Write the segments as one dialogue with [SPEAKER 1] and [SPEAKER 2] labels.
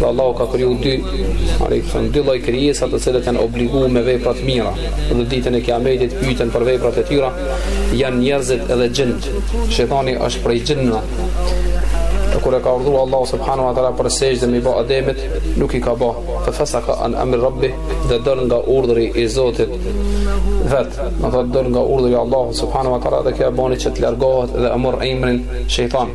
[SPEAKER 1] Dhe Allahu
[SPEAKER 2] ka kriju dy, alimët thonë dy lloj krijesa të cilët janë obliguar me vepra të mira. Dhe ditën e Kiametit pyeten për veprat e tyra, janë njerëzit edhe xhinët. Shejtani është prej xhinëve. E kur e ka urdhu Allah subhanu wa ta'la për sexhde me i ba Ademit, nuk i ka ba. Fe feseka an emri rabbihi dhe del nga urdhëri i Zotit vet. Do të thotë del nga urdhëri i Allahut subhanu wa ta'la dhe kjo e bon që të largohet dhe e
[SPEAKER 3] merr emrin shejtan.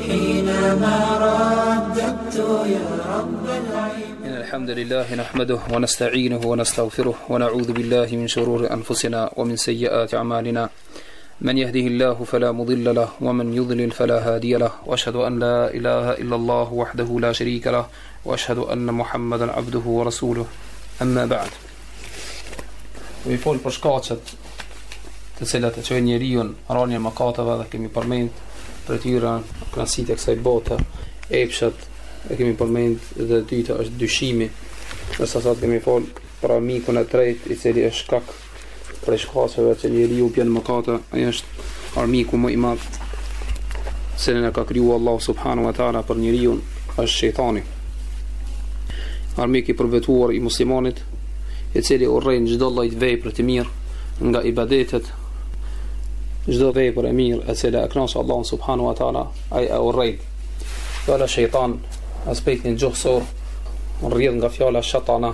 [SPEAKER 3] حينما رددت يا رب العباد
[SPEAKER 2] إن الحمد لله نحمده ونستعينه ونستغفره ونعوذ بالله من شرور أنفسنا ومن سيئات أعمالنا من يهده الله فلا مضل له ومن يضلل فلا هادي له وأشهد أن لا إله إلا الله وحده لا شريك له وأشهد أن محمدا عبده ورسوله أما بعد Kemi fol për shkaqet të cilat e çojnë njeriun në rënie mëkateve dhe kemi përmend prej tyre knaqsitë e kësaj bote, epshat e kemi përmend dhe e dyta është dyshimi. Ndërsa sot kemi fol për armikun e tretë i cili është shkak prej shkaqeve që njeriu bën mëkate, ai është Armiku më i madh që e ka kriju Allahu subhanu wa ta'ala për njeriun është shejtani. Armik i përbetuar i muslimanit i cili e urren çdo lloj vepre të mirë nga ibadetet çdo vepër e mirë e cila e knaq Allahun subhanu wa ta'ala ai e urren. Fjala shejtan në aspektin gjuhësor rrjedh nga fjala shatana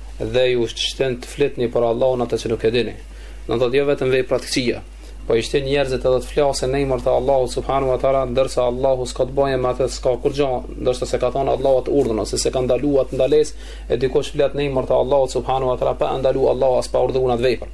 [SPEAKER 2] dhe ju shtin të flitni për Allahun atë që nuk e dini. Do thotë jo vetëm vepra të këqija, po i shtin njerëzit edhe të flasin në emër të Allahut subhanahu wa taala, ndërsa Allahu s'ka të bëjë me atë, s'ka kurgjë, ndërsa s'e ka thënë Allahu atë urdhën ose s'e ka ndaluar atë ndalesë, e dikush flet në emër të Allahut subhanahu wa taala pa e ndaluar Allahu as pa urdhëruar atë vepër.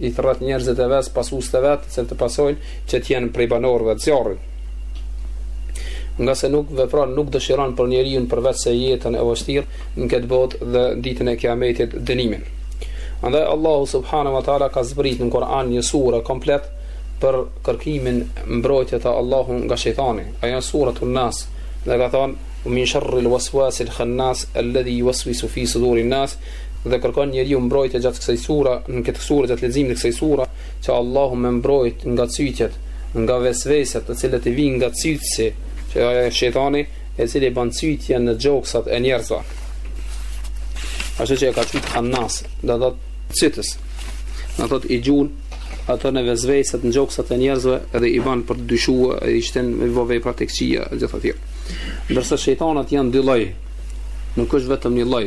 [SPEAKER 2] i thërret njerëzit e vet, pasuesit e vet, që e pasojnë që të jenë prej banorëve të zjarrit. Ngase nuk vepron, nuk dëshiron për njeriun përveç se jetën e vështirë në këtë botë dhe ditën e Kiametit dënimin. Andaj Allahu subhanahu wa taala ka zbrit në Kur'an një sure komplet për kërkimin mbrojtje te Allahu nga shejtani. Ajo është suratul Nas, dhe ka thonë min sharri al-waswas al-khannas alladhi yuwaswisu fi suduri an-nas Dhe kërkon njeriu mbrojtje gjatë kësaj sure, në këtë sure gjatë leximit të kësaj sure, që Allahu me e mbrojt nga cytjet, nga vesveset, të cilat i vijnë nga cytësi, që ajo është shejtani, i cili bën cytje në gjoksat e njerëzve. Ashtu që e ka qujt Hanas, do të thotë cytës. Do thotë i gjun ato vesveset, në gjoksat e njerëzve dhe i bën për të dyshuar, i shtin me bo vepra të kqija, gjithë ato. Ndërsa shejtanat janë dy lloj. Nuk është vetëm një lloj.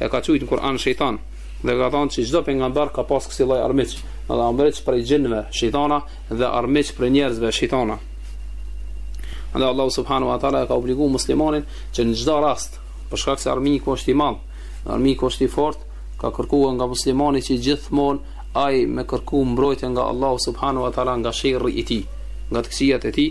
[SPEAKER 2] e ka qujtë në Kur'an shejtan, dhe ka thonë që çdo pejgamber ka pas kësi lloj armiq, dhe armiq prej xhinve shejtana, dhe armiq prej njerëzve shejtana. Dhe Allah subhanu wa ta'la ka obligu muslimanin që në çdo rast, për shkak se armiku është i madh, armiku është i fortë, ka kërkuar nga muslimani që gjithmonë ai me kërku mbrojtje nga Allahu subhanahu wa taala nga sherri i tij, nga të këqijat e tij,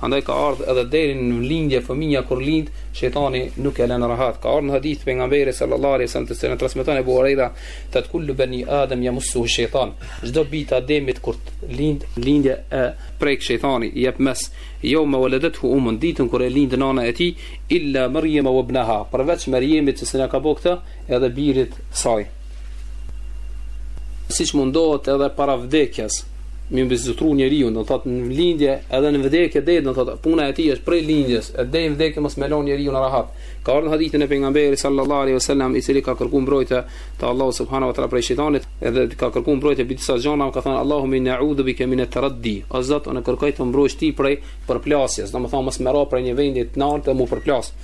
[SPEAKER 2] Andaj ka ardhë edhe deri në lindje fëmija kur lind shejtani nuk e lën rahat ka ardhë në hadith të pejgamberit sallallahu alejhi wasallam të cilën e transmeton Ebu Hurajra thot kullu bani adam yamussuhu shejtan çdo bir të Ademit kur lind lindje e prek shejtani i jep mes yawma waladathu ummuhu ditën kur e lind nana e tij illa maryama wa ibnaha përveç Merjemit që s'na ka bë këtë edhe birit saj siç mundohet edhe para vdekjes me mbizotru njeriun do të thotë në lindje edhe në vdekje do të thotë puna e tij është prej lindjes e deri në vdekje mos me lon njeriun rahat ka ardhë në hadithin e pejgamberit sallallahu alejhi wasallam i cili ka kërku mbrojtje te Allahu subhanahu wa taala prej shejtanit edhe ka kërku mbrojtje mbi disa gjona ka thonë Allahumma inni a'udhu bika minat taraddi o zot unë kërkoj të mbrojsh ti prej përplasjes do me thonë mos me ra prej një vendit naltë m'u përplasë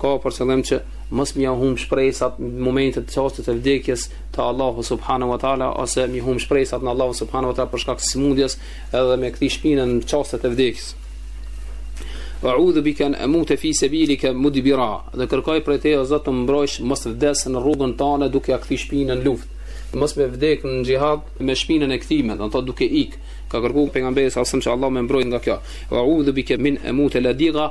[SPEAKER 2] ka për qëllim që mos me humb shpresat në momentet e çastit të vdekjes te Allahu subhanahu wa taala ose me humb shpresat në Allahu subhanahu wa taala për shkak të sëmundjes edhe me kthy shpinën në çastet e vdekjes. A'udhu bika an amuta fi sabilika mudbira. Dhe kërkoj prej teje o Zot të mbrojsh mos të vdes në rrugën tane duke ja kthy shpinën në luftë. Mos me vdek në xhihad me shpinën e kthyme, do të thotë duke ik. Ka kërkuar pejgamberi sallallahu alaihi wasallam që Allahu me mbrojt nga kjo. A'udhu bika min amuta ladiga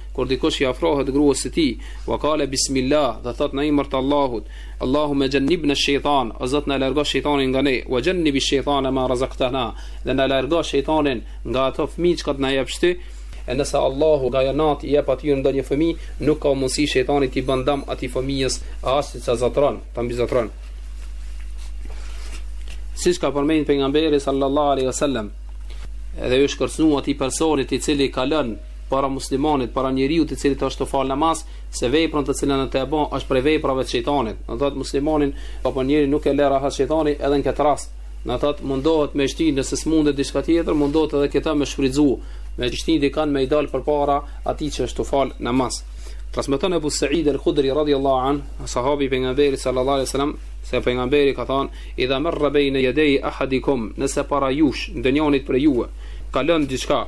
[SPEAKER 2] kur dikush i afrohet gruas së tij, wa qala bismillah, dhe thot në emër të Allahut, Allahumma jannibna ash-shaytan, o Zot na largo shejtanin nga ne, wa jannib ash-shaytana ma razaqtana, dhe na largo shejtanin nga ato fëmijë që na jep ti, e nëse Allahu nga ajo natë i jep atij ndonjë fëmijë, nuk ka mundësi shejtani t'i bën dëm atij fëmijës, as ta zotron, ta mbizotron. Siç ka përmendur pejgamberi sallallahu alaihi wasallam, edhe iu është kërcnu atij personit i cili kalon para muslimanit, para njeriut i cili është tu falë namaz, se veprën të cilën atë e bon, është prej veprave të shejtanit. Do të thotë muslimanin, apo njeriun nuk e le rahat shejtani edhe në këtë rast. Do të thotë mundohet me shti nëse s'mundet diçka tjetër, mundohet edhe këta me shfrytzu, me shti dikan me i dalë përpara atij që është tu falë namaz. Transmeton Abu Sa'id al-Khudri radhiyallahu anhu, sahabi i pejgamberit sallallahu alaihi wasallam, se pejgamberi ka thënë: "Idha marra bayna yaday ahadikum", nëse para jush, ndonjërit prej juve, kalon diçka,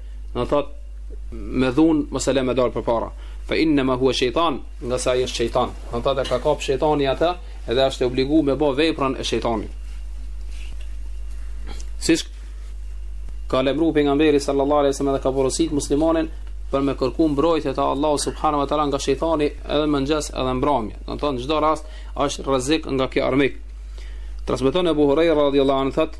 [SPEAKER 2] Do të thotë, me dhunë, mos e le me dalë përpara. Fa innama huwa shejtan, ngase ai është shejtan. Do të thotë, e ka kap shejtani atë, edhe është e obligu me bo veprën e shejtanit. Siç ka lajmru pejgamberi sallallahu alejhi selem edhe ka porosit muslimanin, për me kërku mbrojtje te Allahu subhanahu wa taala nga shejtani edhe në mëngjes edhe mbrëmje. Do të thotë në çdo rast është rrezik nga ky armik. Transmeton Abu Huraira radhiyallahu anhu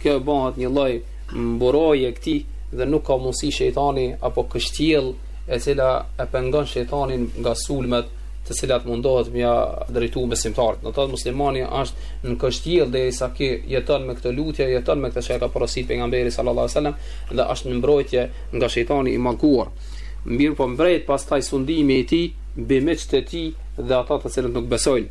[SPEAKER 2] Kjo bëhet një lloj mburoje e këtij dhe nuk ka mundësi shejtani apo kështjell e cila e pengon shejtanin nga sulmet të cilat mundohet me ia drejtu besimtarët. Do të thotë muslimani është në kështjell deri sa ky jeton me këtë lutje, jeton me këtë që e ka porosit pejgamberi sallallahu sallam dhe është në mbrojtje nga shejtani i mallkuar. Mirëpo mbet pastaj sundimi i tij, mbi miqtë e tij dhe ata të cilët nuk besojnë.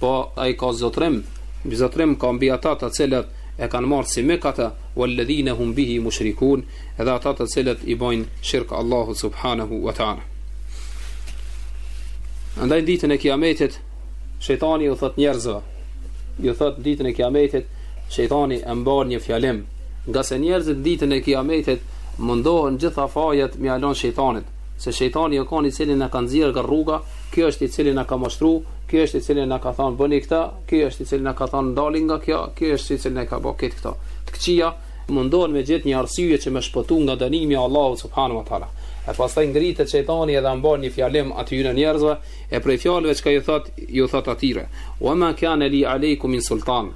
[SPEAKER 2] Po ai ka zotrim, zotrim ka mbi ata të cilët e kanë marrë si mik ata, walladhina hum bihi mushrikun, edhe ata të cilët i bëjnë shirk Allahut subhanahu wa taala. Andaj ditën e Kiametit, shejtani u thot njerëzve, ju thot ditën e Kiametit, shejtani e mban një fjalim, ngase njerëzit ditën e Kiametit mundohen gjitha fajet me ia lon shejtanit. se shejtani o kon ai i cili na ka nxjerr nga rruga, ky është i cili na ka mashtru, ky është i cili na ka thënë bëni këtë, ky është i cili na ka thënë ndali nga kjo, ky është i cili na ka bë këtë këto. Të këqijat mundohen me gjet një arsye që me shpëtu nga dënimi i Allahut subhanahu wa ta'la. E pastaj ngritet shejtani edhe e mban një fjalim atyre njerëzve, e prej fjalëve çka ju thot, ju thot atyre, wa ma kane li alejku min sultan,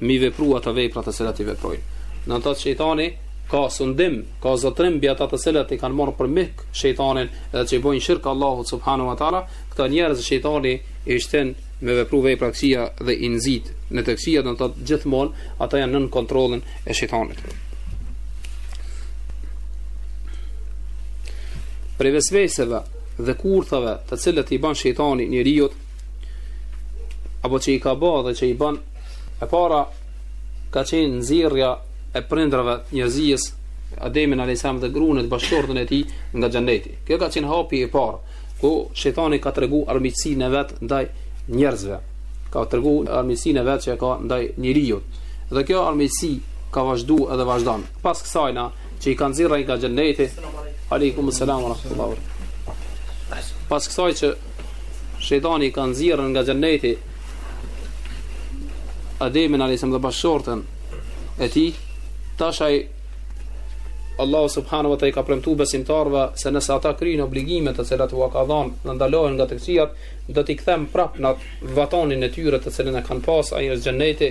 [SPEAKER 2] me i vepru ato vepra të cilat i veprojnë. Do të thotë shejtani ka sundim, ka zotrim mbi ata të cilët e kanë marrë për mik shejtanin dhe që i bojnë shirk Allahut subhanahu wa taala, këta njerëz shejtani i shtin me vepru vepra të këqija dhe i nxit në të këqija do të thotë gjithmonë ata janë nën kontrollin e shejtanit. Prej vesveseve dhe kurthave të cilat i bën shejtani njeriut apo që i ka bërë dhe që i bën E para ka qenë nxjerrja e prindërve të njerëzisë Ademin alayhis salam dhe gruan e bashkëshorten e tij nga xheneti. Ky ka qenë hapi i parë ku shejtani ka tregu armiqësinë e vet ndaj njerëzve. Ka tregu armiqësinë e vet që ka ndaj njeriu. Dhe kjo armiqësi ka vazhdu edhe vazhdon. Pas kësaj na që i ka nxjerrë nga xheneti Aleikum selam wa rahmatullahi. Pas kësaj që shejtani i ka nxjerrë nga xheneti Ademin a.s. dhe bashkëshorten e tij, tash ai Allahu subhanahu wa taala i ka premtu besimtarëve se nëse ata kryejnë obligimet të cilat ua ka dhënë dhe ndalohen nga të këqijat, do t'i kthen prapë në vatanin e tyre të cilin e kanë pas, ai është xheneti.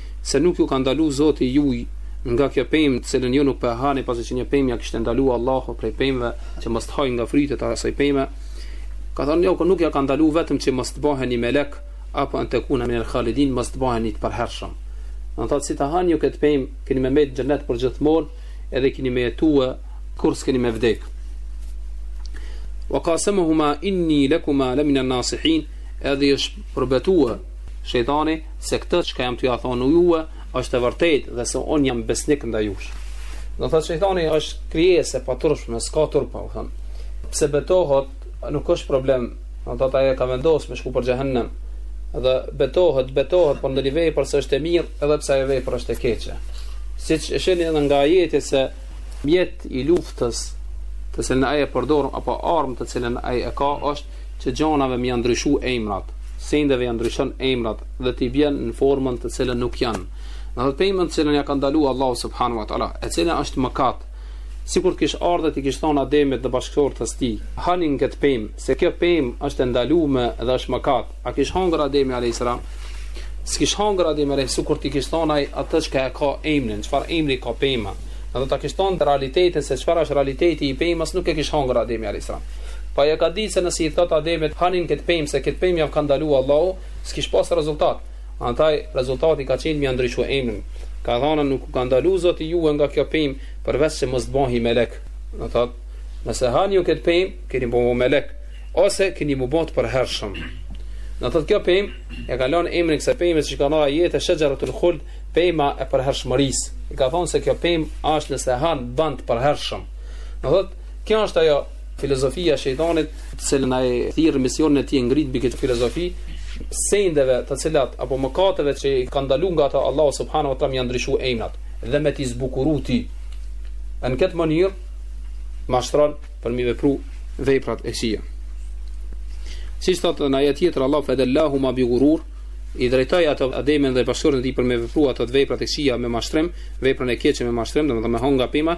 [SPEAKER 2] Se nuk ju ka ndalu Zoti juve nga kjo pemë të cilën ju nuk po e hani pasi që një pemë ja kishte ndalu Allahu prej pemëve që mos të hajnë nga frytet e asaj peme ka thënë jo nuk ja ka ndalu vetëm që mos të bëheni melek apo an takuna min al khalidin mos të bëheni të përhershëm do thotë si të hani ju këtë pemë keni me mbet në xhenet për gjithmonë edhe keni me jetue kurrë s'keni me vdek wa qasamahuma inni lakuma lamina nasihin edhe është përbetuar shejtani se këtë çka jam t'ju thonë juve është e vërtetë dhe se un jam besnik ndaj jush. Do thot shejtani është krijesë e paturpshme, s'ka turp, po them. Pse betohet, nuk është problem. Do thotë ai e ka vendosur me shku për xhehenem. Dhe betohet, betohet për ndonjë vepër se është e mirë, edhe pse ajo vepër është e keqe. Siç e shihni edhe nga ajeti se mjet i luftës të cilën ai e përdor apo armë të cilën ai e ka është që gjanave me ja ndryshu emrat, sendeve ja ndryshon emrat dhe t'i bjen në formën të cilën nuk janë. Edhe pejmën të cilën ja ka ndalu Allahu subhanu wa ta'la, e cila është mëkat, sikur të kish ardh e t'i kish thonë Ademit dhe bashkëshortes ti, hanie këtë pejmë, se kjo pejmë është e ndalume dhe është mëkat, a kish hangër Ademi a.s. S'kish hangër Ademi a.s. sikur t'i kish thonë ai atë çka e ka emnin, çfar emri ka pejma, dhe t'a kish thonë realitetin se çfar është realiteti i pejmës nuk e kish hangër Ademi a.s. Po ai e ka ditë se nëse i thot Ademit hanie këtë pemë se këtë pemë ja ka ndaluar Allahu, s'kish pas rezultat. Andaj rezultati ka qenë me ja ndryshu emrin. Ka thënë nuk u ka ndalu Zoti ju nga kjo pemë përveç se mos bëhi melek. Do thot, nëse hani ju këtë pemë, keni me u bë melek ose keni me u bë të përhershëm. Do thot kjo pemë e ka lënë emrin kësaj pemë siç ka ardh në ajet shajaratul khuld, pema e përhershmërisë. I ka thënë se kjo pemë është nëse han bëhen të përhershëm. Do thot Kjo është ajo filozofia e shejtanit, të cilën ai thirr misionin e tij ngrit mbi këtë filozofi, sendeve të cilat apo mëkateve që i kanë ndaluar nga ato Allahu subhanahu wa taala me ja ndryshu emrat dhe me t'i zbukuru ty. Në këtë mënyrë mashtron për me i vepru veprat e këqija. Si thot në ajet tjetër Allah fadallahuma bi gurur i drejtoi ato Ademin dhe bashkëshortin e tij për me vepruar ato veprat e këqija me mashtrim, veprën e keqe me mashtrim, domethënë me hangër nga pema,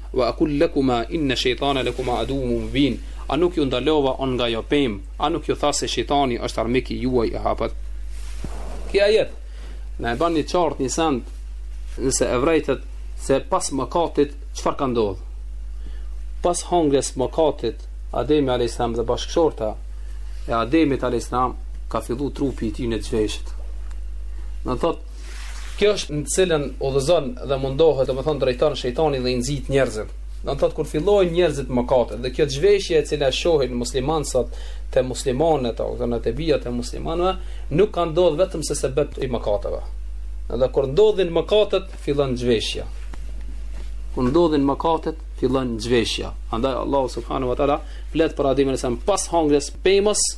[SPEAKER 2] Wa aqul lakuma inna shaytana lakuma aduwwun mubin, A nuk ju ndalova unë nga ajo pemë? A nuk ju thashë se shejtani është armik i juaj i hapët? Ky ajet na e bën të qartë një send nëse e vëreni se pas mëkatit çfarë ka ndodhur. Pas hangrjes mëkatit, Ademi alayhis salam dhe bashkëshorta e Ademit alayhis salam ka filluar trupi i tij me u zhvesh. Do thotë Kjo është në cilën udhëzon dhe mundohet, do të thonë drejton shejtani dhe i nxit njerëzit. Do të thotë kur fillojnë njerëzit mëkate dhe kjo zhveshje e cila shohin muslimanët sot te muslimanët apo te bijat e muslimanëve, nuk ka ndodhur vetëm se sebep i mëkateve. Dhe kur ndodhin mëkatet, fillon zhveshja. Kur ndodhin mëkatet, fillon zhveshja. Andaj Allahu subhanahu wa taala flet për Ademin se pas hangrjes pemës,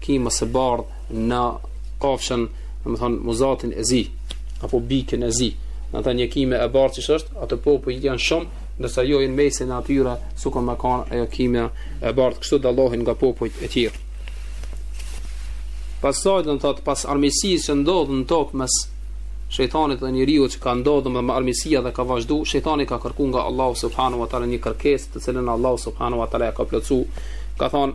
[SPEAKER 2] Kima e bardh në kafshën, do të thonë muzatin e zi apo bikën e zi. Do të thonë një kime e bardhë që është, ato popuj janë shumë, ndërsa ju në mesin e atyre si ka me kanë ajo kime e bardhë, kështu dallohen nga popujt e tjerë. Pastaj do të thotë pas armiqësisë që ndodh në tokë mes shejtanit dhe njeriut që ka ndodhur armiqësia dhe ka vazhdu, shejtani ka kërkuar nga Allahu subhanahu wa taala një kërkesë të cilën Allahu subhanahu wa taala ka plotësuar. Ka thonë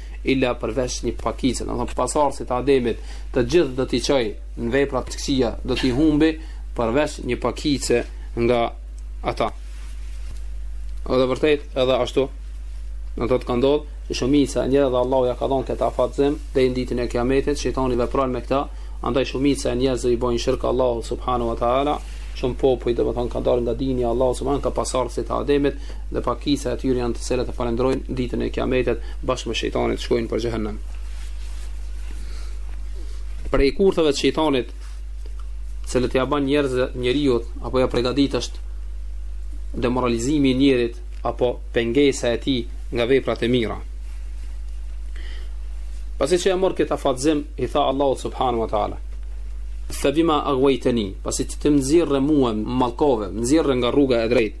[SPEAKER 2] illa përveç një pakice, do të thonë pasardhësit e Ademit, të gjithë do t'i çoj në vepra të këqija, do t'i humbi përveç një pakice nga ata. Edhe vërtet edhe ashtu, në të të ka ndodhë, që shumica e njerëzve Allahu ja ka dhënë këtë afatëzim deri n'ditën e kiametit, shejtani vepron me këta, andaj shumica e njerëzve i bojnë shirk Allahut subhanahu wa taala, shumë popuj do të thonë ka dalë nga dini i Allahut subhanahu nga pasardhësit e Ademit, dhe pakica e tyre janë të cilët e falënderojnë ditën e Kiametit bashkë me shejtanin shkojnë për xhehenem. Prej kurthave të shejtanit, të cilët ja bën njerëz njeriu apo ja përgatit është demoralizimi i njerit apo pengesa e tij nga veprat e mira. Pasi që e mor këtë afatizim, i tha Allahut subhanu wa ta'ala, Febima agwejteni, pasi që ti më nxore mua, më malkove, më nxore nga rruga e drejtë,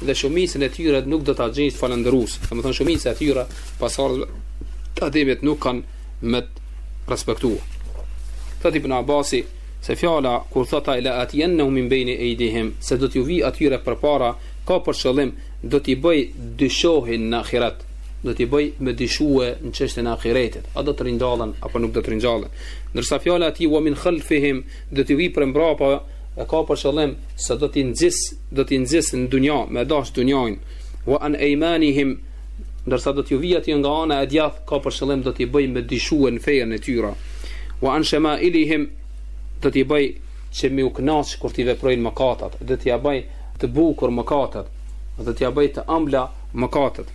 [SPEAKER 2] dhe shumicën e tyre nuk do t'i gjesh falëndërues. Domethënë shumica e tyre pasardhësit e Ademit nuk kanë me të respektuar. Thot Ibn Abasi se fjala kur thot ai la atiyannahum min bayni aydihim se do t'ju vi atyre përpara ka për qëllim do t'i bëj të dyshojnë në ahiret do t'i bëj me dyshue në çështën e ahiretit a do të ringjallen apo nuk do të ringjallen ndërsa fjala e tij wa min khalfihim do t'i vi prej mbrapa e ka për qëllim se do t'i nxis do t'i nxis në dunja me dash dunjanë wa an aymanihim ndërsa do t'ju vij atyre nga ana e djath ka për qëllim do t'i bëj me dyshue n'fenë e tyre wa an shamailihim do t'i bëj që me u kënaq kur t'i veprojnë mëkatet do t'ia bëj të bukura mëkatet do t'ia bëj të ëmbla mëkatet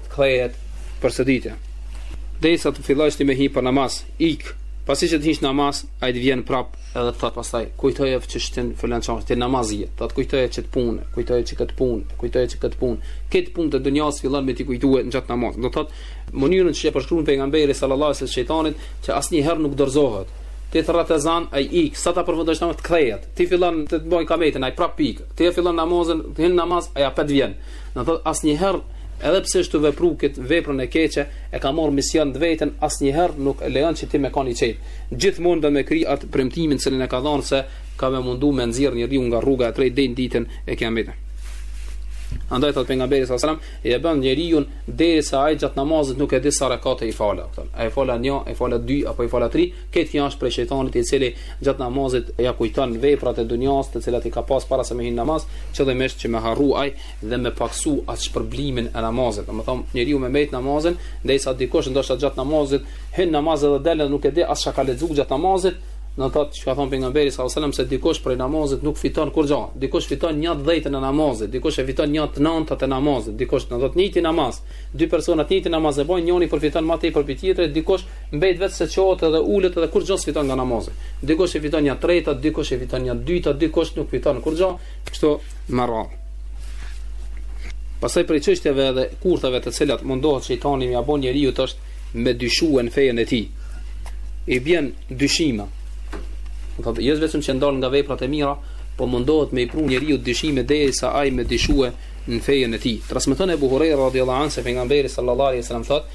[SPEAKER 2] të kthehet për së dyti. Derisa të fillosh ti me hi për namaz, ik. Pasi që të hish n'namaz, ai të vjen prap edhe thot pastaj, kujtoje çështjen filan, ton ti n'namaz je. Thot kujtoje çat punë, kujtoje çët punë, kujtoje çët punë. Këtë punë të dunjas fillon me t'i kujtue gjatë namaz. Do thot, mënyrën që e përshkruan pejgamberi sallallahu alajhi wasallam shejtanin, që asnjëherë nuk dorzohet. Ti thrret ezan, ai ik, sa ta përfundosh namaz të kthehet. Ti fillon të të bëj kametin, ai prap ik. Ti e fillon namazin, ti hyn n'namaz, ai prap të vjen. Do të thotë asnjëherë edhe pse është tu vepru kët veprën e keqe, e ka marr mision të vetin, asnjëherë nuk e lejon që ti me kanë i qetë. Gjithmonë do me kry atë premtimin që e ka dhënë se ka me u mundu me nxjerr njeriun nga rruga e drejtë deri n'ditën e Kiametit. Andaj thot pejgamberi sa selam, e bën njeriun derisa ai gjatë namazit nuk e di sa rekate i fala. A i fala një, a i fala dy apo i fala tri, Këtë kjo është prej shejtanit i cili gjatë namazit ja kujton veprat e dunjas të cilat i ka pas para se me hi në namaz, që edhe me e shti që me harru edhe me paksu atë shpërblimin e namazit. Domethënë, njeriu me mejt namazin, derisa dikush ndoshta gjatë namazit, hin në namaz edhe del e nuk e di as çka ka lexu gjatë namazit, do të thotë që ka thonë pejgamberi s.a.s. se dikush prej namazit nuk fiton kurgja, dikush fiton një të dhjetën e namazit, dikush e fiton një të nëntë të namazit, dikush, do të thotë të njëjtin namaz, dy persona të njëjtin namaz e bojnë, njëni përfiton ma tepër prej tjetrit, dikush Mbet vetë se çohet edhe ulet edhe kurgja s'fiton nga namazi. Dikush e fiton një të tretën, dikush e fiton një të dytën, dikush nuk fiton kurgjë, kështu me radhë. Pastaj prej çështjeve edhe kurthave të cilat mundohet shejtani me ia bë njeriut është me dyshu në fejen e tij. I bën dyshime. Do të thotë jo vetëm që e ndal nga veprat e mira, po mundohet me i pru njeriut dyshime derisa ai me dyshue në fejen e tij. Transmeton Ebu Hurejre radhiyallahu anhu se pejgamberi sallallahu alaihi wasallam thotë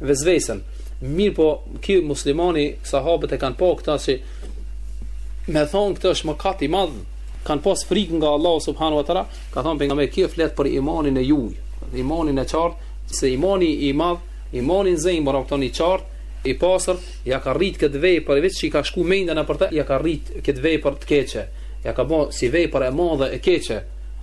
[SPEAKER 2] Vesvesen. Mirëpo, ky muslimani, sahabët e kanë pa këta si me thonë këtë është mëkat i madh, kanë pas frikë nga Allahu subhanahu wa taala, ka thonë pejgamberi kjo flet për imanin e juaj, imanin e qartë, se imani i madh, imani në zemër apo tani qartë, i pastër, ja ka rrit këtë vepër për veç që i ka shku mendja për të, ja ka rrit këtë vepër të keqe, ja ka bo si vepër e madhe e keqe.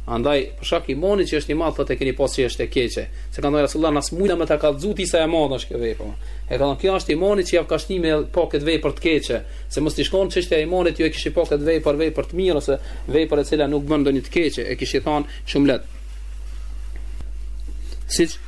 [SPEAKER 2] Andaj, për shkak imanit që është i madh, thotë e keni pa se është e keqe. Se kanë thënë Resulullah, na s'mujna me ta kallzu ti sa e madhe është kjo vepër. E ka thënë, kjo është imani që jav ka shti me pa këtë vepër të keqe. Se mos të ish kon çështja e imanit ju e kishit pa këtë vepër, vepër të mirë, ose vepër e cila nuk bën ndonjë të keqe, e kishit thanë shumë lehtë. Siç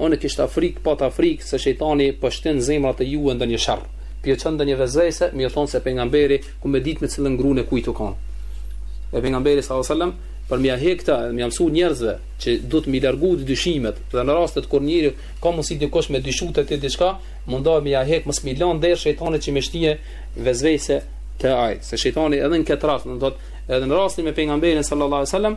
[SPEAKER 2] Unë kishta frikë, pata frikë se shejtani po shtin në zemrat e juve ndonjë sherr. Po ju çon ndonjë vesvese, me thon se pejgamberi ku me ditë me cilën, grunë e kujt u kan. E pejgamberi sallallahu alajhi wasallam për me ia hek këta, me ia mësu njerëzve që duhet me i largu dyshimet dhe në rastet kur njeri ka mundësi dikush me dyshu te ti diçka, mundohu me ja hek, mos me i lan derë shejtanit që me shti vesvese te ai. Se shejtani edhe në këtë rast, do të thotë edhe në rastin me pejgamberin sallallahu alajhi wasallam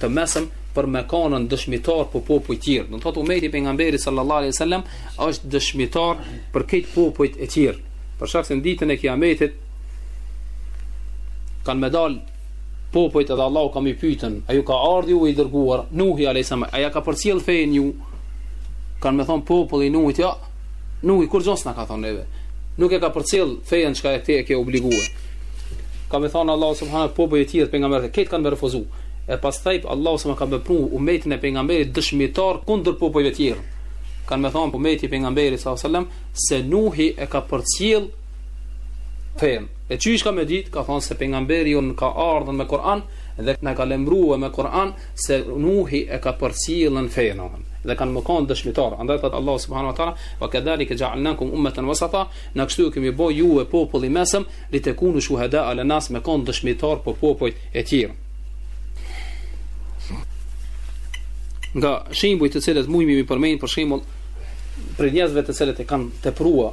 [SPEAKER 2] të mesëm për me kanën dëshmitar për popujt tjerë. Do të thotë umeti i pejgamberit sallallahu alaihi sallam, është dëshmitar për këta popujt e tjerë. Për shkak se në ditën e kijametit, kanë me dalë popujt edhe Allahu ka me i pyt, a ju ka ardhë ju i dërguar, Nuhi alaihi sallam, a ja ka përcjell fejen ju, kanë me thonë populli i Nuhit jo, Nuhi kurgja s'na ka thonë neve. Nuk e ka përcjell fejen çka ti e ke obliguar. Ka me thonë Allahu subhanahu wa taala popujt tjerë, pejgamberët edhe këta kanë me refuzu. E pastaj Allahu subhanahu ka me pru umetin e pejgamberit dëshmitar kundër popujve tjerë. Kanë me thonë umeti i pejgamberit sallallahu alaihi wasallam, se Nuhi e ka përcjell fejen. E qysh ka me ditë ka thonë se pejgamberi u ka ardhën me Kuran dhe ka lajmëru me Kuran se Nuhi e ka përcjell fenë dhe kanë me kanë dëshmitar andaj thot Allah subhanahu wa taala wa kadhalika ja'alnakum ummatan wasata na kështu kemi bë ju popull i mesëm li takunu shuhada ala nas me kanë dëshmitar për popujt e tjerë nga shembuj të cilët mujmi mi përmend për shembull prej njerëzve të cilët e kanë tepruar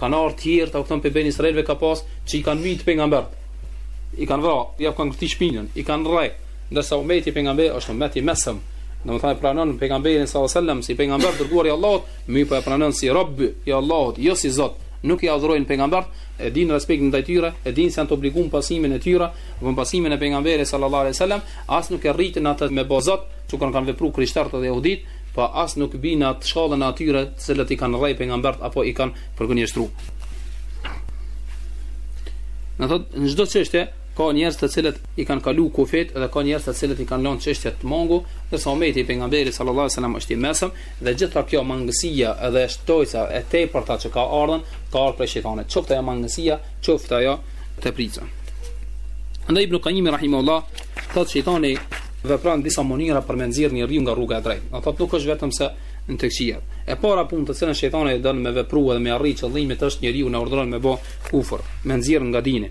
[SPEAKER 2] Kanë ardhur tjerë, ta u thonë prej beni Izraelve ka pas që i kanë myt pejgambert. I kanë vra, i kanë kthy shpinën, i kanë rrej. Ndërsa umeti i pejgamberit është umet i mesëm. Domethënë pranon pejgamberin sallallahu alajhi wasallam si pejgamber i dërguar i Allahut, mirëpo e pranon si rob i Allahut, jo si zot. Nuk i adhurojnë pejgambert, e din respektin ndaj tyre, e din se janë të obliguar pasimin e tyre, domethënë pasimin e pejgamberit sallallahu alajhi wasallam, as nuk e rritin atë me bo zot, qysh kanë kanë vepruar krishterët dhe jehudit. Po as nuk bin në atë shkallën e atyre të cilët i kanë rrej pejgambert apo i kanë përgënjeshtru. Domethënë, në çdo çështje ka njerëz të cilët i kanë kalu kufit dhe ka njerëz të cilët i kanë lënë çështjet të mangu, ndërsa umeti i pejgamberit sallallahu alajhi wasallam është i mesëm dhe gjitha kjo mangësia edhe shtojca e tepërta që ka ardhur, ka ardhur prej shejtanit. Çoftë ajo mangësia, çoftë ajo teprica. Andaj Ibn Qayyim rahimahullah thotë shejtani vepron në disa mënyra për me nxjerr njeriu nga rruga e drejtë. Do thotë nuk është vetëm se në të këqija. E para punë të cilën shejtani e don me vepru dhe me arrit qëllimin është njeriun e urdhëron me bë kufër, me nxjerr nga dini.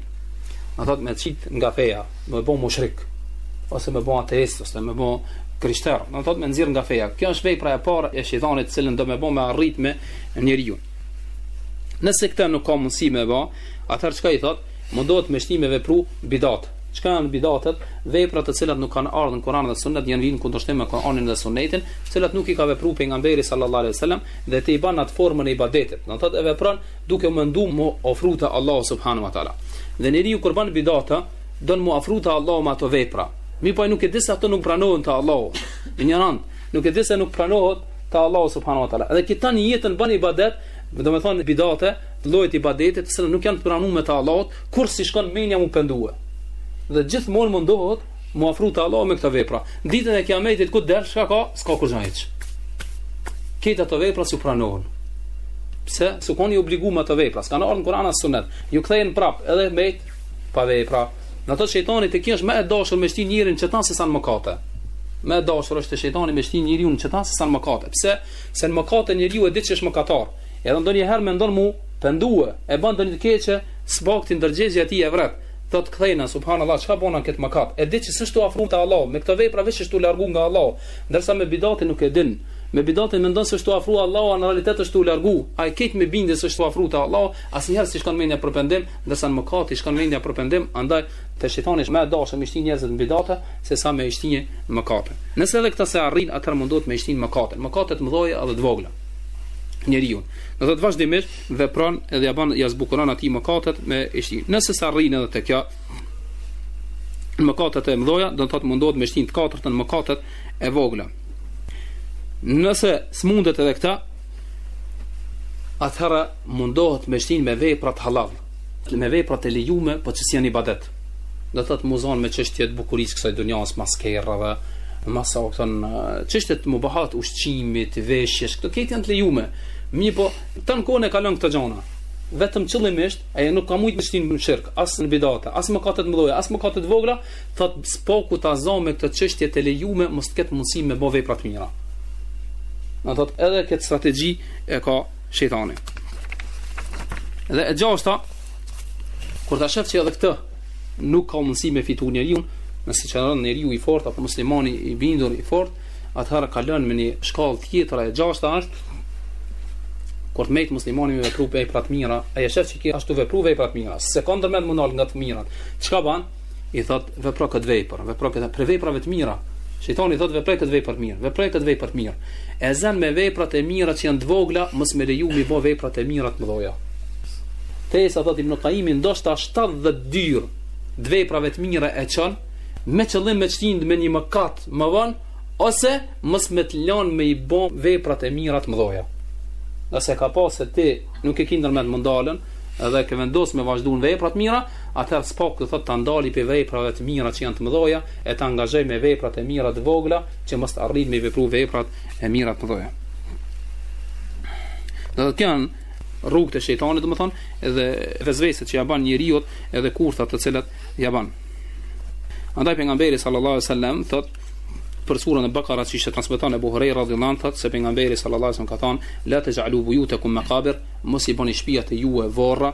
[SPEAKER 2] Do thotë me çit nga feja, me bë mushrik ose me bë ateist ose me bë krishter. Do thotë me nxjerr nga feja. Kjo është vepra e parë e shejtanit të cilën do me bë me arrit me njeriu. Nëse këtë nuk ka mundësi me bë, atëherë çka i thotë? Mundohet me shti me vepru bidat. Çka janë bidatet? Vepra të cilat nuk kanë ardhur në Kur'an dhe Sunnet, janë vijnë në kundërshtim me Kur'anin dhe Sunnetin, të cilat nuk i ka vepruar pejgamberi sallallahu alaihi wasallam dhe ti i bën atë formën e ibadetit. Do thotë e vepron duke u menduar mu ofru te Allahu subhanahu wa taala. Dhe njeriu kur bën bidata, don mu ofru te Allahu me ato vepra. Mirëpo nuk e di se ato nuk pranohen te Allahu. Injorant, nuk e di se nuk pranohet te Allahu subhanahu wa taala. Dhe ky tan jetën bën ibadet, domethënë bidate, lloje ibadete të cilat nuk janë të pranuar te Allahu, kurr s'i shkon menja mu pendue. Dhe gjithmonë mundohet mu afru te Allahu me këto vepra. Ditën e Kiametit kur del çka ka, s'ka kurgjë. Këto vepra s'i pranohen. Pse? S'u kon i obliguar me to vepra. S'kan ardhur në Kur'an as Sunet. Ju kthehen prap edhe met pa vepra. Në ato shejtani të kish më e dashur me shti njerin n'qeto sesa në mëkate. Më e dashur është shejtanit me shti njerin n'qeto sesa në mëkate. Pse? Se në mëkate njeriu e di që është mëkatar. Edhe ndonjëherë mendon mu pendue, e bën ndonjë të keqe, s'paku ndërgjegja e tij e vret. Thot kthejna subhanallahu çka bona këtë mëkat. E di që s'është u afru te Allahu, me këto vepra veç është u largu nga Allahu, ndërsa me bidatin nuk e din. Me bidatin mendon se është u afru te Allahu, në realitet është u largu. Ai ky me bindje se është u afru te Allahu, asnjëherë s'i shkon mendja për pendim, ndërsa në mëkat i shkon mendja për pendim, andaj te shejtani është më dashur me shti njerëzit në bidate se sa me shti n'mëkate. Nëse edhe këta s'e arrin, atëherë mundohet me shti n'mëkate. Mëkatet mëdha edhe të vogla. njeriu. Do të thotë vazhdimisht vepron edhe ja bën ja zbukuron atij mëkatet me e shti. Nëse s'arrin edhe te kjo mëkatet e mëdhoja, do të thotë mundohet me shti n'të katërtën mëkatet e vogla. Nëse s'mundet edhe këta, atëherë mundohet me shti me veprat halal, me veprat e lejume, po që s'janë ibadet. do të thotë m'u zon me çështje të bukurisë kësaj dunjas mas kerrave, mas sa u thon çështjet mubah të ushqimit, veshjes, këto këto janë të lejume. Mirëpo, tan kohën e kalon n'këto gjona. Vetëm qëllimisht, ai nuk ka mujtë me shti në shirk, as në bidate, as n'mëkatet mëdhoja, as n'mëkatet vogla, thot s'paku ta zë me këto çështje të lejume, mos të ketë mundësi me bë vepra të mira. Do thot edhe këtë strategji e ka shejtani. Dhe e gjashta, Kur ta shef që edhe këtë nuk ka mundësi me fitu njeriun, nëse qëndron njeriu i fortë apo muslimani i bindur i fortë, atëherë ka lënë edhe një shkallë tjetër, e gjashta është kur të mujtë muslimani me vepru vepra të mira, ai e shef që ky ashtë tu vepru vepra të mira, s'e ka ndërmend m'u nalë nga të mirat, çka ban? i thot vepro këtë vepër, vepro këtë prej veprave të mira. Shejtani i thot vepro këtë vepër të mirë, vepro këtë vepër të mirë. E zën me veprat e mira që janë të vogla, mos me leju m'i bë veprat e mira të mëdha. Te sa thot Ibn Qayyim ndoshta 70 dyr të veprave të mira e çon me qëllim me t'shti në një mëkat më vonë ose mos me të lënë me i bë veprat e mira të mëdha. Nëse ka pa se ti nuk e ke ndërmend m'u ndalë, edhe ke vendos me vazhdu n'veprat mira, atëherë s'paku do thotë ta ndali prej veprave të mira që janë të mëdha e ta angazhojë me veprat e mira të vogla që mos të arrijë me vepru veprat e mira të mëdha. Do të thotë rrugët e shejtanit, domethënë, edhe vesveset që ja bën njeriut edhe kurthat të cilat ja bën. Andaj pejgamberi sallallahu alajhi wasallam thot për surën e Bakara që siç transmeton Ebu Hurejra radhiyallahu anhu thot se pejgamberi sallallahu alajhi wasallam ka thënë la taj'alu buyutakum maqabir mos i boni shtëpiat e juaja varra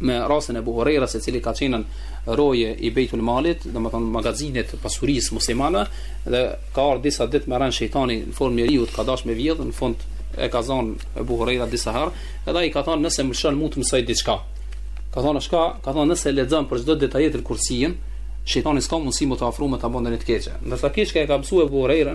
[SPEAKER 2] me rastin e Ebu Hurejrës i cili ka qenën roje i Bejtul Malit, domethonë magazinit pasurisë muslimanëve, dhe ka ardhë disa ditë me rend shejtani në formë njeriut, ka dash me vjedhë, në fund e ka zonë Ebu Hurejra disa herë, edhe i ka thonë nëse më lshon unë ta mësoj diçka. Ka thonë çka, ka thonë nëse lexon për gjithë ditë ajetel kursinë, shejtani s'ka mundësi me t'u afru me të bë ndonjë të keqe. Ndërsa kështu ka e ka mësu Ebu Hurejra,